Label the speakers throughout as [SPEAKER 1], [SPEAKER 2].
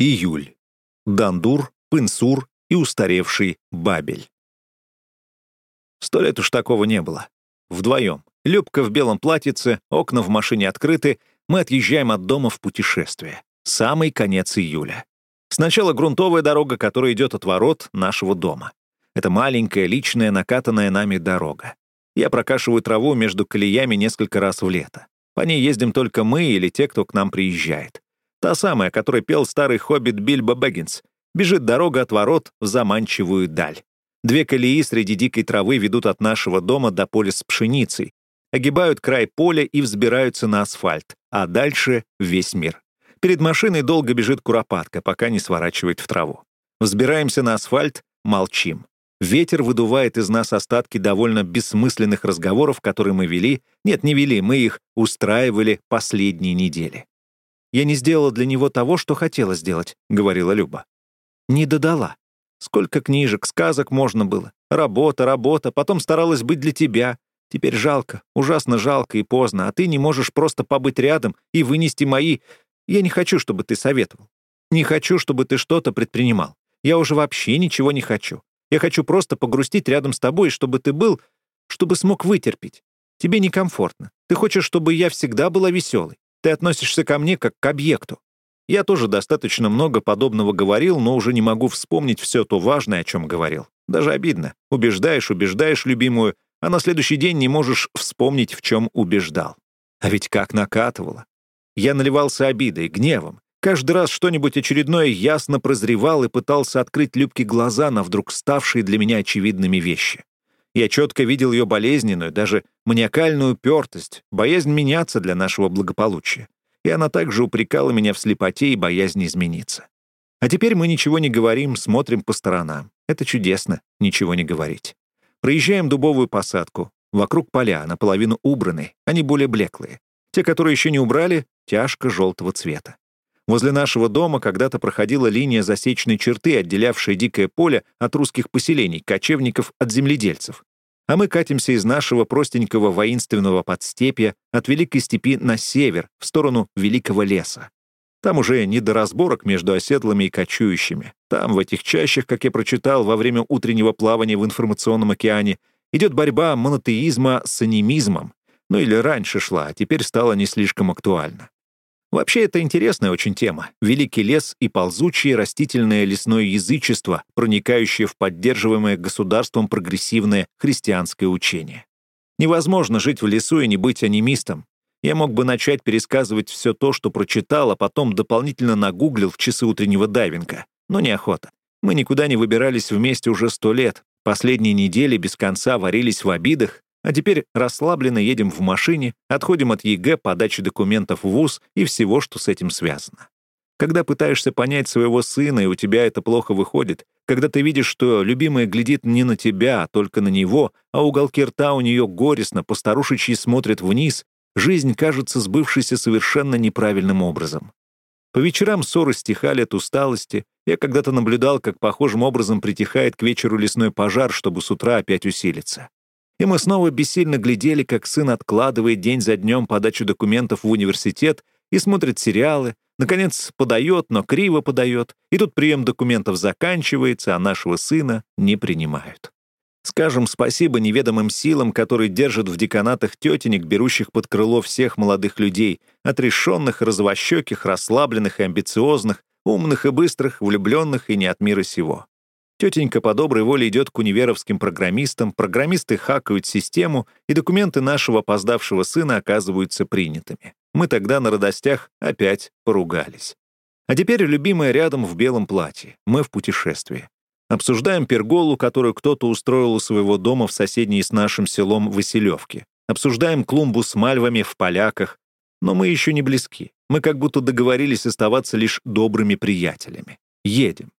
[SPEAKER 1] Июль. Дандур, Пынсур и устаревший Бабель. Сто лет уж такого не было. Вдвоем. Любка в белом платьице, окна в машине открыты, мы отъезжаем от дома в путешествие. Самый конец июля. Сначала грунтовая дорога, которая идет от ворот нашего дома. Это маленькая, личная, накатанная нами дорога. Я прокашиваю траву между колеями несколько раз в лето. По ней ездим только мы или те, кто к нам приезжает. Та самая, которой пел старый хоббит Бильбо Бэггинс. Бежит дорога от ворот в заманчивую даль. Две колеи среди дикой травы ведут от нашего дома до поля с пшеницей, огибают край поля и взбираются на асфальт, а дальше — весь мир. Перед машиной долго бежит куропатка, пока не сворачивает в траву. Взбираемся на асфальт, молчим. Ветер выдувает из нас остатки довольно бессмысленных разговоров, которые мы вели. Нет, не вели, мы их устраивали последние недели. «Я не сделала для него того, что хотела сделать», — говорила Люба. «Не додала. Сколько книжек, сказок можно было. Работа, работа, потом старалась быть для тебя. Теперь жалко, ужасно жалко и поздно, а ты не можешь просто побыть рядом и вынести мои... Я не хочу, чтобы ты советовал. Не хочу, чтобы ты что-то предпринимал. Я уже вообще ничего не хочу. Я хочу просто погрустить рядом с тобой, чтобы ты был, чтобы смог вытерпеть. Тебе некомфортно. Ты хочешь, чтобы я всегда была веселой. Ты относишься ко мне как к объекту. Я тоже достаточно много подобного говорил, но уже не могу вспомнить все то важное, о чем говорил. Даже обидно. Убеждаешь, убеждаешь любимую, а на следующий день не можешь вспомнить, в чем убеждал. А ведь как накатывало. Я наливался обидой, гневом. Каждый раз что-нибудь очередное ясно прозревал и пытался открыть Любке глаза на вдруг ставшие для меня очевидными вещи. Я четко видел ее болезненную, даже маниакальную упертость, боязнь меняться для нашего благополучия. И она также упрекала меня в слепоте и боязни измениться. А теперь мы ничего не говорим, смотрим по сторонам. Это чудесно, ничего не говорить. Проезжаем дубовую посадку. Вокруг поля, наполовину убраны, они более блеклые. Те, которые еще не убрали, тяжко желтого цвета. Возле нашего дома когда-то проходила линия засечной черты, отделявшая дикое поле от русских поселений, кочевников от земледельцев. А мы катимся из нашего простенького воинственного подстепья от Великой степи на север, в сторону Великого леса. Там уже не до разборок между оседлыми и кочующими. Там, в этих чащах, как я прочитал во время утреннего плавания в информационном океане, идет борьба монотеизма с анимизмом. Ну или раньше шла, а теперь стала не слишком актуальна. Вообще, это интересная очень тема. Великий лес и ползучее растительное лесное язычество, проникающее в поддерживаемое государством прогрессивное христианское учение. Невозможно жить в лесу и не быть анимистом. Я мог бы начать пересказывать все то, что прочитал, а потом дополнительно нагуглил в часы утреннего дайвинга. Но неохота. Мы никуда не выбирались вместе уже сто лет. Последние недели без конца варились в обидах, а теперь расслабленно едем в машине, отходим от ЕГЭ, подачи документов в ВУЗ и всего, что с этим связано. Когда пытаешься понять своего сына, и у тебя это плохо выходит, когда ты видишь, что любимая глядит не на тебя, а только на него, а уголки рта у нее горестно, по-старушечьи смотрят вниз, жизнь кажется сбывшейся совершенно неправильным образом. По вечерам ссоры стихали от усталости. Я когда-то наблюдал, как похожим образом притихает к вечеру лесной пожар, чтобы с утра опять усилиться. И мы снова бессильно глядели, как сын откладывает день за днем подачу документов в университет и смотрит сериалы, наконец подает, но криво подает, и тут прием документов заканчивается, а нашего сына не принимают. Скажем спасибо неведомым силам, которые держат в деканатах тетенек, берущих под крыло всех молодых людей, отрешенных, развощеких, расслабленных и амбициозных, умных и быстрых, влюбленных и не от мира сего. Тетенька по доброй воле идет к универовским программистам, программисты хакают систему, и документы нашего опоздавшего сына оказываются принятыми. Мы тогда на радостях опять поругались. А теперь любимая рядом в белом платье. Мы в путешествии. Обсуждаем перголу, которую кто-то устроил у своего дома в соседней с нашим селом Василевке. Обсуждаем клумбу с мальвами в поляках. Но мы еще не близки. Мы как будто договорились оставаться лишь добрыми приятелями. Едем.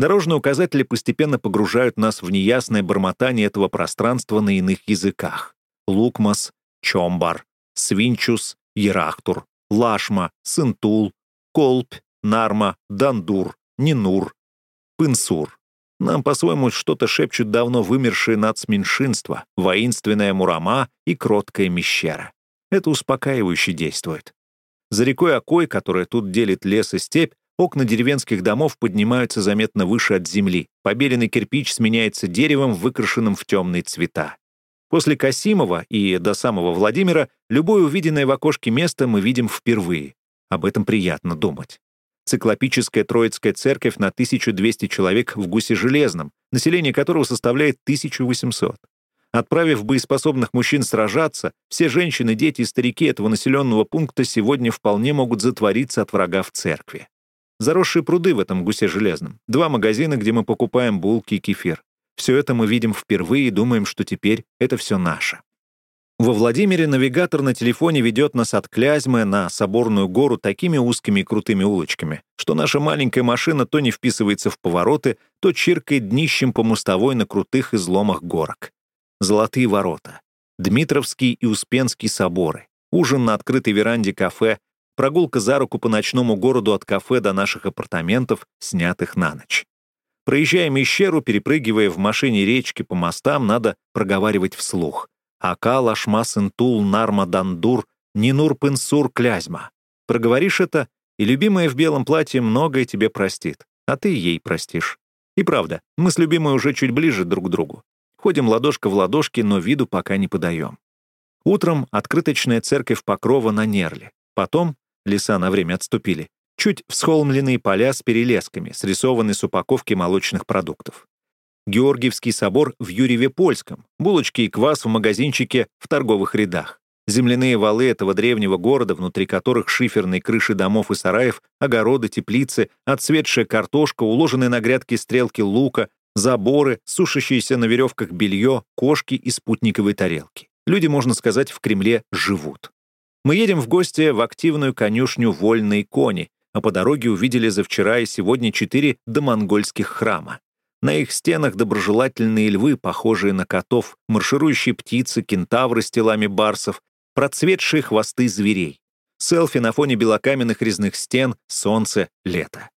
[SPEAKER 1] Дорожные указатели постепенно погружают нас в неясное бормотание этого пространства на иных языках. Лукмас, Чомбар, Свинчус, Ерахтур, Лашма, Сынтул, Колпь, Нарма, Дандур, Нинур, Пынсур. Нам по-своему что-то шепчут давно вымершие нацменьшинства, воинственная Мурама и кроткая Мещера. Это успокаивающе действует. За рекой Окой, которая тут делит лес и степь, Окна деревенских домов поднимаются заметно выше от земли. Побеленный кирпич сменяется деревом, выкрашенным в темные цвета. После Касимова и до самого Владимира любое увиденное в окошке место мы видим впервые. Об этом приятно думать. Циклопическая Троицкая церковь на 1200 человек в Гусе Железном, население которого составляет 1800. Отправив боеспособных мужчин сражаться, все женщины, дети и старики этого населенного пункта сегодня вполне могут затвориться от врага в церкви. Заросшие пруды в этом гусе железном, два магазина, где мы покупаем булки и кефир. Все это мы видим впервые и думаем, что теперь это все наше. Во Владимире навигатор на телефоне ведет нас от Клязьмы на Соборную гору такими узкими и крутыми улочками, что наша маленькая машина то не вписывается в повороты, то чиркает днищем по мостовой на крутых изломах горок. Золотые ворота, Дмитровский и Успенский соборы, ужин на открытой веранде кафе, прогулка за руку по ночному городу от кафе до наших апартаментов, снятых на ночь. Проезжая Мещеру, перепрыгивая в машине речки по мостам, надо проговаривать вслух. Ака, Лашма, Сентул, Нарма, Дандур, Нинур, Пынсур, Клязьма. Проговоришь это, и любимая в белом платье многое тебе простит, а ты ей простишь. И правда, мы с любимой уже чуть ближе друг к другу. Ходим ладошка в ладошке, но виду пока не подаем. Утром открыточная церковь Покрова на Нерле. Потом, леса на время отступили, чуть всхолмленные поля с перелесками, срисованные с упаковки молочных продуктов. Георгиевский собор в Юрьеве-Польском, булочки и квас в магазинчике в торговых рядах. Земляные валы этого древнего города, внутри которых шиферные крыши домов и сараев, огороды, теплицы, отцветшая картошка, уложенные на грядки стрелки лука, заборы, сушащиеся на веревках белье, кошки и спутниковые тарелки. Люди, можно сказать, в Кремле живут. Мы едем в гости в активную конюшню «Вольные кони», а по дороге увидели за вчера и сегодня четыре домонгольских храма. На их стенах доброжелательные львы, похожие на котов, марширующие птицы, кентавры с телами барсов, процветшие хвосты зверей. Селфи на фоне белокаменных резных стен, солнце, лето.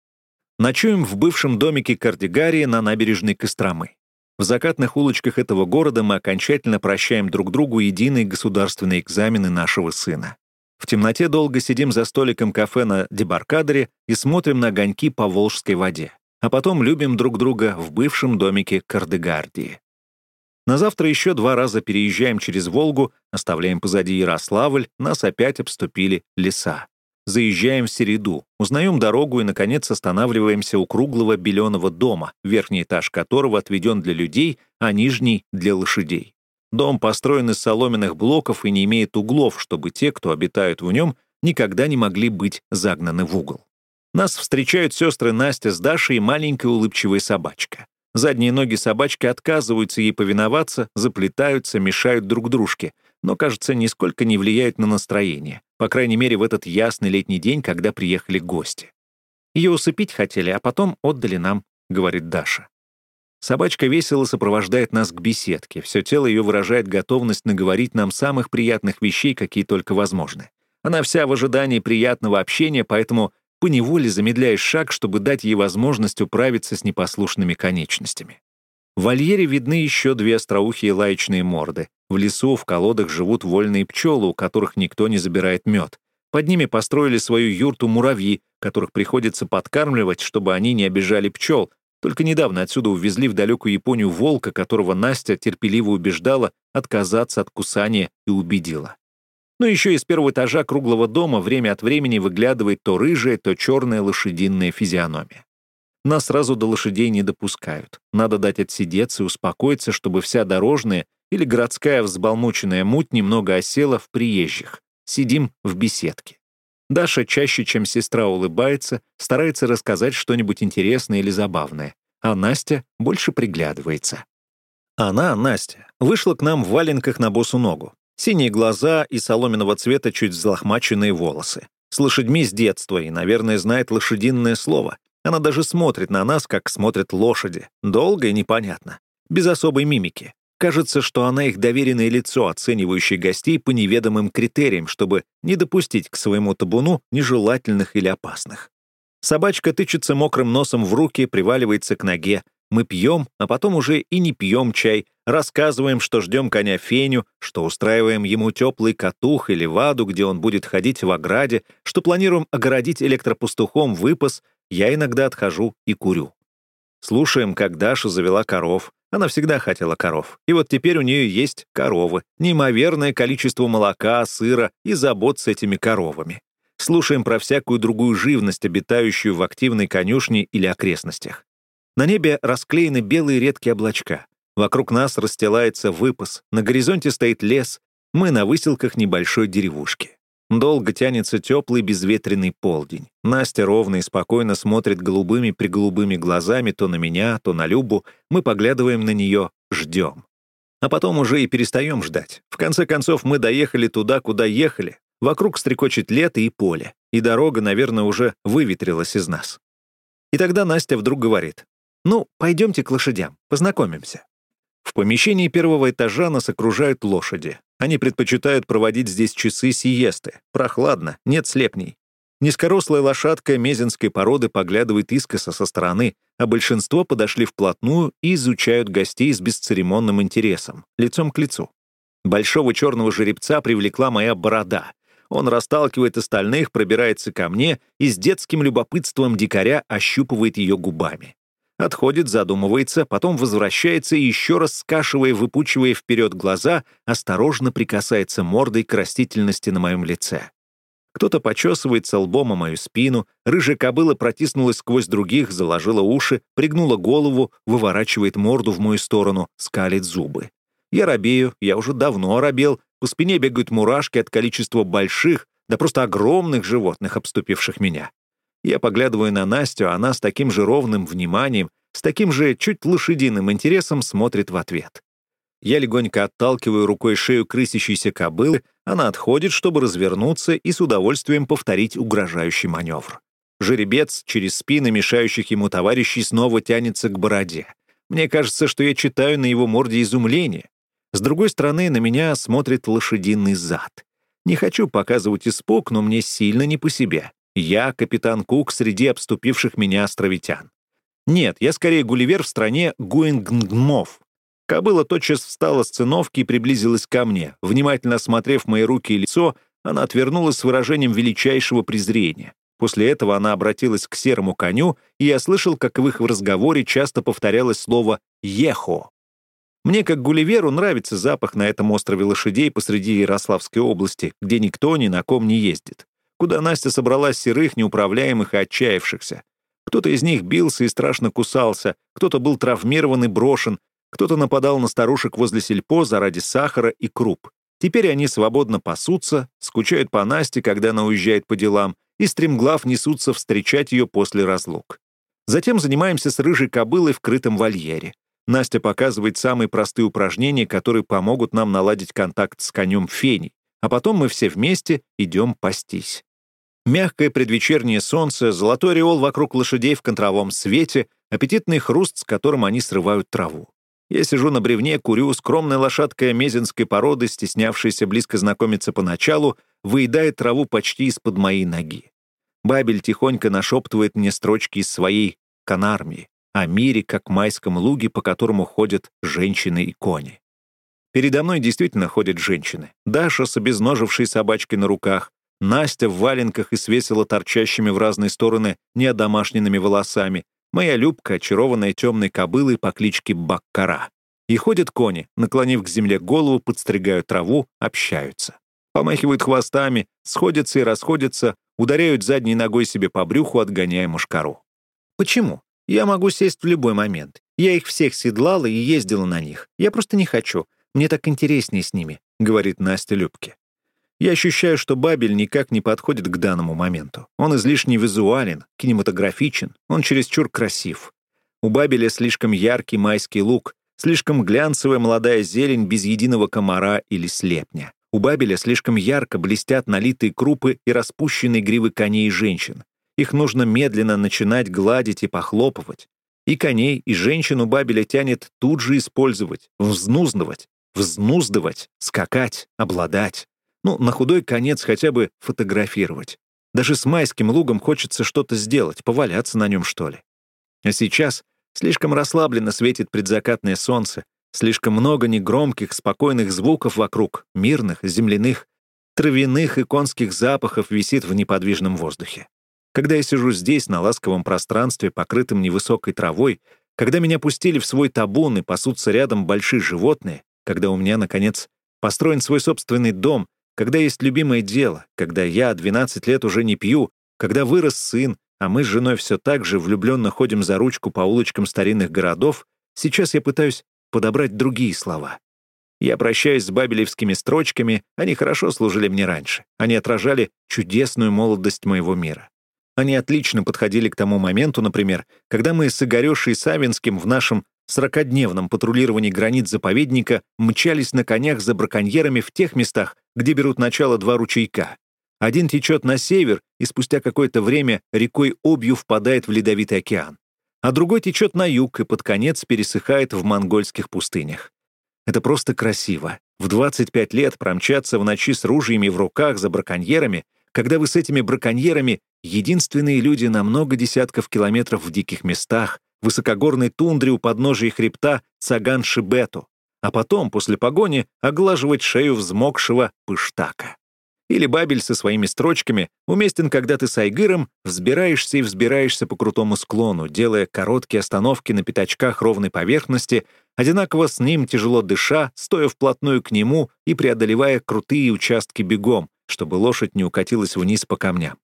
[SPEAKER 1] Ночуем в бывшем домике Кардигарии на набережной Костромы. В закатных улочках этого города мы окончательно прощаем друг другу единые государственные экзамены нашего сына. В темноте долго сидим за столиком кафе на Дебаркадере и смотрим на огоньки по Волжской воде. А потом любим друг друга в бывшем домике Кардегардии. На завтра еще два раза переезжаем через Волгу, оставляем позади Ярославль, нас опять обступили леса. Заезжаем в Середу, узнаем дорогу и, наконец, останавливаемся у круглого беленого дома, верхний этаж которого отведен для людей, а нижний — для лошадей. Дом построен из соломенных блоков и не имеет углов, чтобы те, кто обитают в нем, никогда не могли быть загнаны в угол. Нас встречают сестры Настя с Дашей и маленькая улыбчивая собачка. Задние ноги собачки отказываются ей повиноваться, заплетаются, мешают друг дружке, но, кажется, нисколько не влияют на настроение по крайней мере, в этот ясный летний день, когда приехали гости. Ее усыпить хотели, а потом отдали нам, говорит Даша. Собачка весело сопровождает нас к беседке. Все тело ее выражает готовность наговорить нам самых приятных вещей, какие только возможны. Она вся в ожидании приятного общения, поэтому поневоле замедляешь шаг, чтобы дать ей возможность управиться с непослушными конечностями. В вольере видны еще две остроухие лаечные морды. В лесу в колодах живут вольные пчелы, у которых никто не забирает мед. Под ними построили свою юрту муравьи, которых приходится подкармливать, чтобы они не обижали пчел. Только недавно отсюда увезли в далекую Японию волка, которого Настя терпеливо убеждала отказаться от кусания и убедила. Но ну, еще из первого этажа круглого дома время от времени выглядывает то рыжая, то черная лошадиная физиономия. Нас сразу до лошадей не допускают. Надо дать отсидеться и успокоиться, чтобы вся дорожная или городская взбалмученная муть немного осела в приезжих. Сидим в беседке. Даша чаще, чем сестра, улыбается, старается рассказать что-нибудь интересное или забавное, а Настя больше приглядывается. Она, Настя, вышла к нам в валенках на босу ногу. Синие глаза и соломенного цвета чуть взлохмаченные волосы. С лошадьми с детства и, наверное, знает лошадиное слово. Она даже смотрит на нас, как смотрят лошади. Долго и непонятно. Без особой мимики. Кажется, что она их доверенное лицо, оценивающее гостей по неведомым критериям, чтобы не допустить к своему табуну нежелательных или опасных. Собачка тычется мокрым носом в руки, приваливается к ноге. Мы пьем, а потом уже и не пьем чай, рассказываем, что ждем коня Феню, что устраиваем ему теплый катух или ваду, где он будет ходить в ограде, что планируем огородить электропастухом выпас, я иногда отхожу и курю. Слушаем, как Даша завела коров. Она всегда хотела коров. И вот теперь у нее есть коровы. Неимоверное количество молока, сыра и забот с этими коровами. Слушаем про всякую другую живность, обитающую в активной конюшне или окрестностях. На небе расклеены белые редкие облачка. Вокруг нас расстилается выпас, на горизонте стоит лес, мы на выселках небольшой деревушки. Долго тянется теплый безветренный полдень. Настя ровно и спокойно смотрит голубыми-приголубыми глазами то на меня, то на Любу. Мы поглядываем на нее, ждем. А потом уже и перестаем ждать. В конце концов, мы доехали туда, куда ехали. Вокруг стрекочет лето и поле. И дорога, наверное, уже выветрилась из нас. И тогда Настя вдруг говорит. «Ну, пойдемте к лошадям, познакомимся». В помещении первого этажа нас окружают лошади. Они предпочитают проводить здесь часы сиесты. Прохладно, нет слепней. Низкорослая лошадка мезенской породы поглядывает искоса со стороны, а большинство подошли вплотную и изучают гостей с бесцеремонным интересом, лицом к лицу. Большого черного жеребца привлекла моя борода. Он расталкивает остальных, пробирается ко мне и с детским любопытством дикаря ощупывает ее губами. Отходит, задумывается, потом возвращается и еще раз, скашивая, выпучивая вперед глаза, осторожно прикасается мордой к растительности на моем лице. Кто-то почесывается лбом о мою спину, рыжая кобыла протиснулась сквозь других, заложила уши, пригнула голову, выворачивает морду в мою сторону, скалит зубы. Я робею, я уже давно робел, по спине бегают мурашки от количества больших, да просто огромных животных, обступивших меня. Я поглядываю на Настю, она с таким же ровным вниманием, с таким же чуть лошадиным интересом смотрит в ответ. Я легонько отталкиваю рукой шею крысящейся кобылы, она отходит, чтобы развернуться и с удовольствием повторить угрожающий маневр. Жеребец через спины мешающих ему товарищей снова тянется к бороде. Мне кажется, что я читаю на его морде изумление. С другой стороны, на меня смотрит лошадиный зад. Не хочу показывать испуг, но мне сильно не по себе. Я капитан Кук среди обступивших меня островитян. Нет, я скорее Гулливер в стране Гуингнгмов. Кобыла тотчас встала с циновки и приблизилась ко мне. Внимательно осмотрев мои руки и лицо, она отвернулась с выражением величайшего презрения. После этого она обратилась к серому коню, и я слышал, как в их разговоре часто повторялось слово «ехо». Мне, как Гулливеру, нравится запах на этом острове лошадей посреди Ярославской области, где никто ни на ком не ездит куда Настя собрала серых, неуправляемых и отчаявшихся. Кто-то из них бился и страшно кусался, кто-то был травмирован и брошен, кто-то нападал на старушек возле сельпо заради сахара и круп. Теперь они свободно пасутся, скучают по Насте, когда она уезжает по делам, и стремглав несутся встречать ее после разлук. Затем занимаемся с рыжей кобылой в крытом вольере. Настя показывает самые простые упражнения, которые помогут нам наладить контакт с конем Феней, а потом мы все вместе идем пастись. Мягкое предвечернее солнце, золотой ореол вокруг лошадей в контровом свете, аппетитный хруст, с которым они срывают траву. Я сижу на бревне, курю, скромная лошадка мезенской породы, стеснявшаяся близко знакомиться поначалу, выедает траву почти из-под моей ноги. Бабель тихонько нашептывает мне строчки из своей канармии о мире, как майском луге, по которому ходят женщины и кони. Передо мной действительно ходят женщины. Даша с обезножившей собачкой на руках, Настя в валенках и с весело торчащими в разные стороны неодомашненными волосами, моя Любка, очарованная темной кобылой по кличке Баккара. И ходят кони, наклонив к земле голову, подстригают траву, общаются. Помахивают хвостами, сходятся и расходятся, ударяют задней ногой себе по брюху, отгоняя мушкару. Почему? Я могу сесть в любой момент. Я их всех седлала и ездила на них. Я просто не хочу. Мне так интереснее с ними», — говорит Настя Любке. Я ощущаю, что Бабель никак не подходит к данному моменту. Он излишне визуален, кинематографичен, он чересчур красив. У Бабеля слишком яркий майский лук, слишком глянцевая молодая зелень без единого комара или слепня. У Бабеля слишком ярко блестят налитые крупы и распущенные гривы коней и женщин. Их нужно медленно начинать гладить и похлопывать. И коней, и женщин у Бабеля тянет тут же использовать, взнуздывать, взнуздывать, скакать, обладать. Ну, на худой конец хотя бы фотографировать. Даже с майским лугом хочется что-то сделать, поваляться на нем, что ли. А сейчас слишком расслабленно светит предзакатное солнце, слишком много негромких, спокойных звуков вокруг, мирных, земляных, травяных и конских запахов висит в неподвижном воздухе. Когда я сижу здесь, на ласковом пространстве, покрытым невысокой травой, когда меня пустили в свой табун и пасутся рядом большие животные, когда у меня, наконец, построен свой собственный дом, когда есть любимое дело, когда я 12 лет уже не пью, когда вырос сын, а мы с женой все так же влюбленно ходим за ручку по улочкам старинных городов, сейчас я пытаюсь подобрать другие слова. Я прощаюсь с бабелевскими строчками, они хорошо служили мне раньше. Они отражали чудесную молодость моего мира. Они отлично подходили к тому моменту, например, когда мы с Игорёшей Савинским в нашем сорокадневном патрулировании границ заповедника мчались на конях за браконьерами в тех местах, где берут начало два ручейка. Один течет на север и спустя какое-то время рекой Обью впадает в Ледовитый океан, а другой течет на юг и под конец пересыхает в монгольских пустынях. Это просто красиво. В 25 лет промчаться в ночи с ружьями в руках за браконьерами, когда вы с этими браконьерами единственные люди на много десятков километров в диких местах, высокогорной тундре у подножия хребта Цаган-Шибету, а потом, после погони, оглаживать шею взмокшего пыштака. Или Бабель со своими строчками уместен, когда ты с Айгыром взбираешься и взбираешься по крутому склону, делая короткие остановки на пятачках ровной поверхности, одинаково с ним тяжело дыша, стоя вплотную к нему и преодолевая крутые участки бегом, чтобы лошадь не укатилась вниз по камням.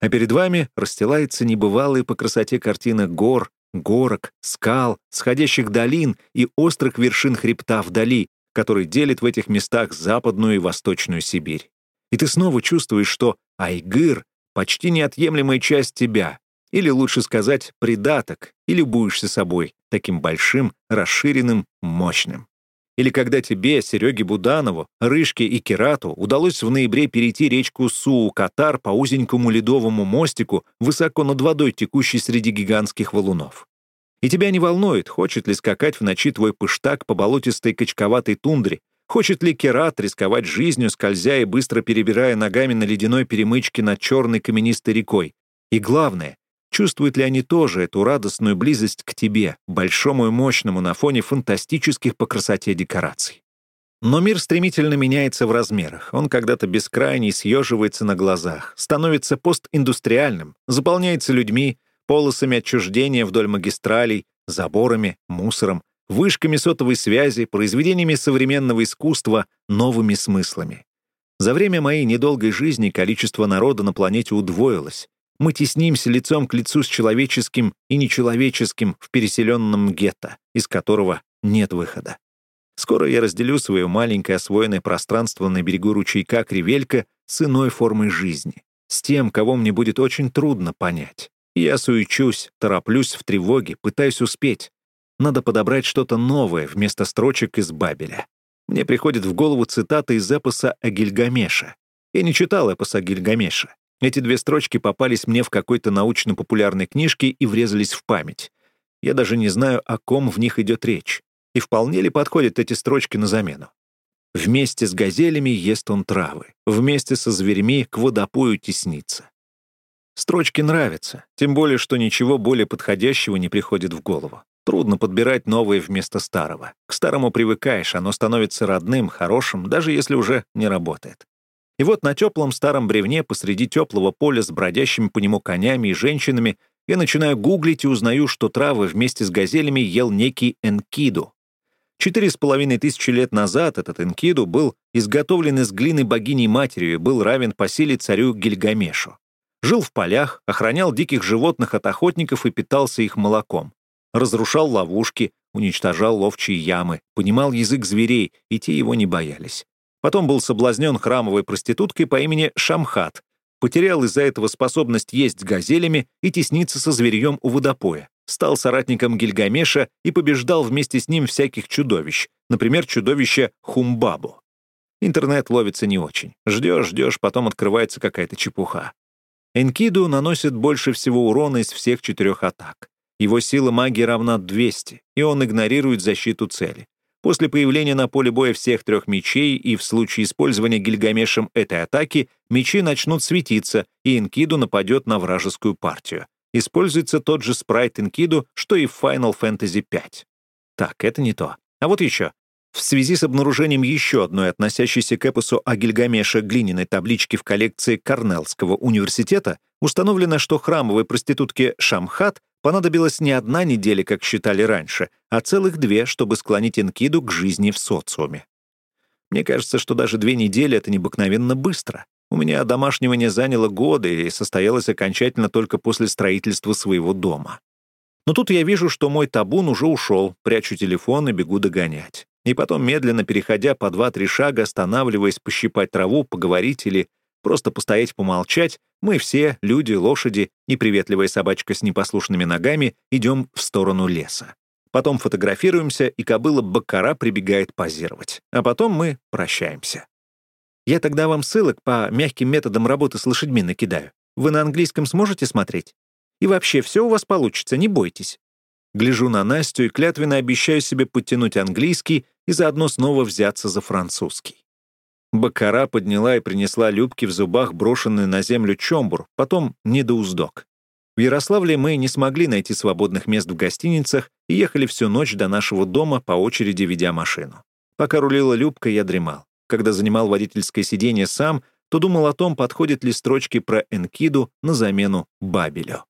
[SPEAKER 1] А перед вами расстилается небывалая по красоте картина гор, горок, скал, сходящих долин и острых вершин хребта вдали, который делит в этих местах западную и восточную Сибирь. И ты снова чувствуешь, что Айгыр — почти неотъемлемая часть тебя, или лучше сказать, придаток, и любуешься собой, таким большим, расширенным, мощным. Или когда тебе, Сереге Буданову, Рыжке и Керату удалось в ноябре перейти речку Суу-Катар по узенькому ледовому мостику, высоко над водой, текущей среди гигантских валунов. И тебя не волнует, хочет ли скакать в ночи твой пыштак по болотистой качковатой тундре, хочет ли Керат рисковать жизнью, скользя и быстро перебирая ногами на ледяной перемычке над черной каменистой рекой. И главное, Чувствуют ли они тоже эту радостную близость к тебе, большому и мощному на фоне фантастических по красоте декораций? Но мир стремительно меняется в размерах. Он когда-то бескрайний съеживается на глазах, становится постиндустриальным, заполняется людьми, полосами отчуждения вдоль магистралей, заборами, мусором, вышками сотовой связи, произведениями современного искусства, новыми смыслами. За время моей недолгой жизни количество народа на планете удвоилось, мы теснимся лицом к лицу с человеческим и нечеловеческим в переселенном гетто, из которого нет выхода. Скоро я разделю свое маленькое освоенное пространство на берегу ручейка Кривелька с иной формой жизни, с тем, кого мне будет очень трудно понять. Я суечусь, тороплюсь в тревоге, пытаюсь успеть. Надо подобрать что-то новое вместо строчек из Бабеля. Мне приходит в голову цитата из эпоса о Гильгамеше. Я не читал эпоса Гильгамеша. Эти две строчки попались мне в какой-то научно-популярной книжке и врезались в память. Я даже не знаю, о ком в них идет речь. И вполне ли подходят эти строчки на замену? Вместе с газелями ест он травы, вместе со зверьми к водопою теснится. Строчки нравятся, тем более, что ничего более подходящего не приходит в голову. Трудно подбирать новое вместо старого. К старому привыкаешь, оно становится родным, хорошим, даже если уже не работает. И вот на теплом старом бревне посреди теплого поля с бродящими по нему конями и женщинами я начинаю гуглить и узнаю, что травы вместе с газелями ел некий Энкиду. Четыре с половиной тысячи лет назад этот Энкиду был изготовлен из глины богини-матерью и был равен по силе царю Гильгамешу. Жил в полях, охранял диких животных от охотников и питался их молоком. Разрушал ловушки, уничтожал ловчие ямы, понимал язык зверей, и те его не боялись. Потом был соблазнен храмовой проституткой по имени Шамхат, потерял из-за этого способность есть газелями и тесниться со зверьем у водопоя, стал соратником Гильгамеша и побеждал вместе с ним всяких чудовищ, например, чудовище Хумбабу. Интернет ловится не очень. Ждешь, ждешь, потом открывается какая-то чепуха. Энкиду наносит больше всего урона из всех четырех атак. Его сила магии равна 200, и он игнорирует защиту цели. После появления на поле боя всех трех мечей и в случае использования Гильгамешем этой атаки, мечи начнут светиться, и Энкиду нападет на вражескую партию. Используется тот же спрайт Энкиду, что и в Final Fantasy V. Так, это не то. А вот еще. В связи с обнаружением еще одной относящейся к эпосу о Гильгамеше глиняной таблички в коллекции Корнеллского университета Установлено, что храмовой проститутке Шамхат понадобилась не одна неделя, как считали раньше, а целых две, чтобы склонить Энкиду к жизни в социуме. Мне кажется, что даже две недели — это необыкновенно быстро. У меня домашнего заняло годы и состоялось окончательно только после строительства своего дома. Но тут я вижу, что мой табун уже ушел, прячу телефон и бегу догонять. И потом, медленно переходя по два-три шага, останавливаясь пощипать траву, поговорить или просто постоять помолчать, мы все, люди, лошади, неприветливая собачка с непослушными ногами, идем в сторону леса. Потом фотографируемся, и кобыла Баккара прибегает позировать. А потом мы прощаемся. Я тогда вам ссылок по мягким методам работы с лошадьми накидаю. Вы на английском сможете смотреть? И вообще, все у вас получится, не бойтесь. Гляжу на Настю и клятвенно обещаю себе подтянуть английский и заодно снова взяться за французский. Бакара подняла и принесла Любке в зубах брошенный на землю чомбур, потом недоуздок. В Ярославле мы не смогли найти свободных мест в гостиницах и ехали всю ночь до нашего дома, по очереди ведя машину. Пока рулила Любка, я дремал. Когда занимал водительское сиденье сам, то думал о том, подходят ли строчки про Энкиду на замену Бабелю.